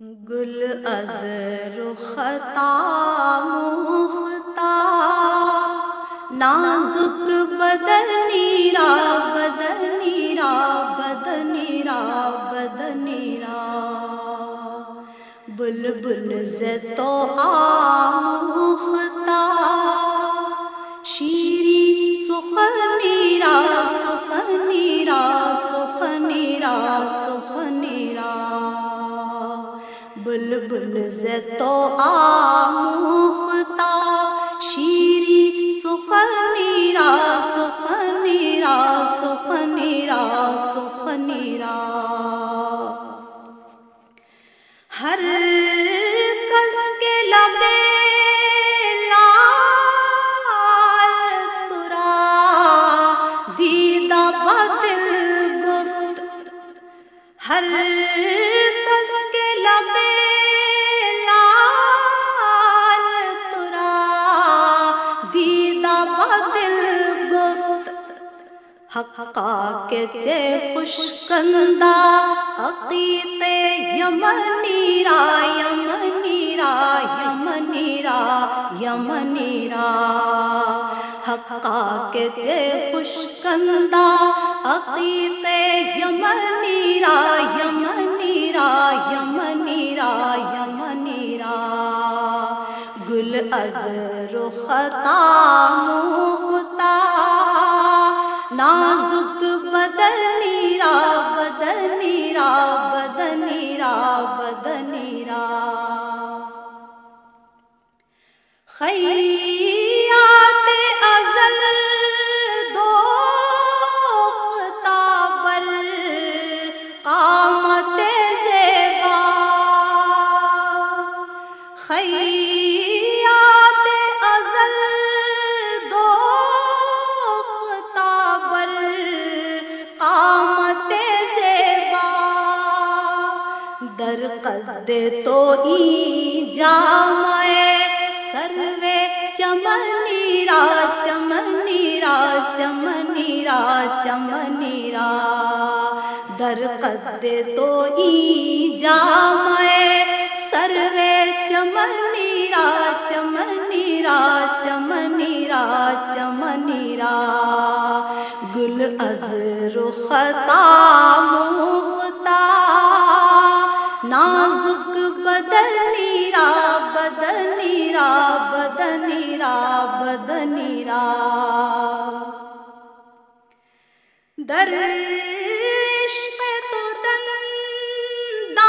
گل از رختا مختا نازک بدنی را بدنی را بدنی را بدنی را۔ بلبل زتو آموختا شیری سخنی را سخنی را۔ بلبل زتو آموختا شیری سخنی را سخنی را سخنی را سخنی را ہر کس کے لبے لال ترا دیدہ بدل گفت ہر حقا کے تے خوشکندہ عقیق یمنی را یمنی را یمنی را یمنی را۔ حقا کے تے خوشکندہ عقیق یمنی را یمنی را یمنی را یمنی را۔ گل از رختا مختا خیات ازل دوختا بر قامت زیبا. خیات ازل دوختا بر قامت زیبا. در قد تو ای جامع چمنی را چمنی را چمنی را چمنی را در قد تو ای جامع سروے چمنی را چمنی را چمنی را چمنی را گل از رختا مختا نازک بدنی بدنی را بدنی را. در عشق تو دندان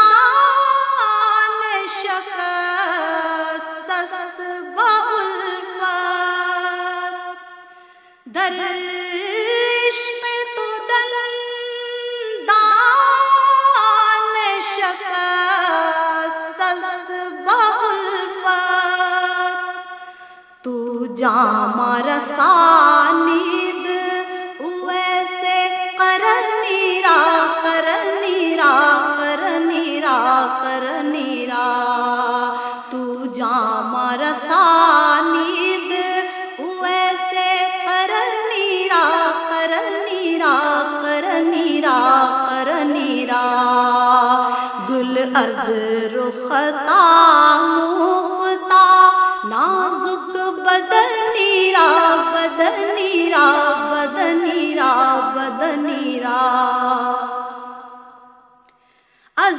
شکست است با الفت. در جام رسانید ویسے کرنی را کرنی را کرنی را کرنی را تو جام رسانید ویسے کرنی را کرنی را کرنی را کرنی را گل از رختا مختا نازک بدنی را بدنی را بدنی را بدنی را. از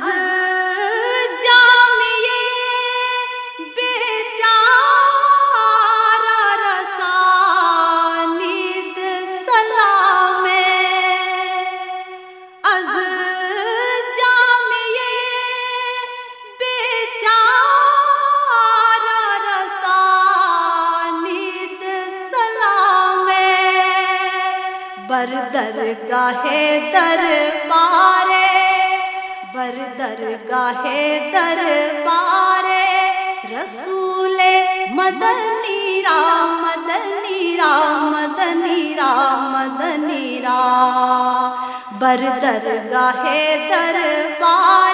بر درگاہ در پارے بر درگاہ در پارے۔ رسول مدنی رام مدنی رام مدنی رام، مدنی را بر درگاہ در پارے۔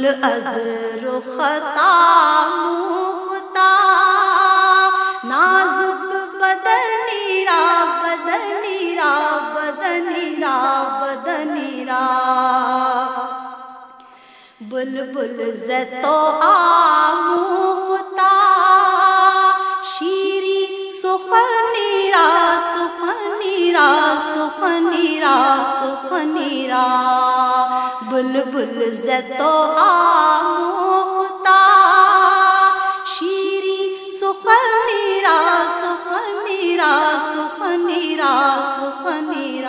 گل ازر خطا موقتا نازک بدنی را بدنی را بدنی را بدنی را بل زتو آموختا شیری سخنی را سخنی را سخنی را سخنی را بلبل زتو آموتا شیری سخنیرا سخنیرا سخنیرا سخنیرا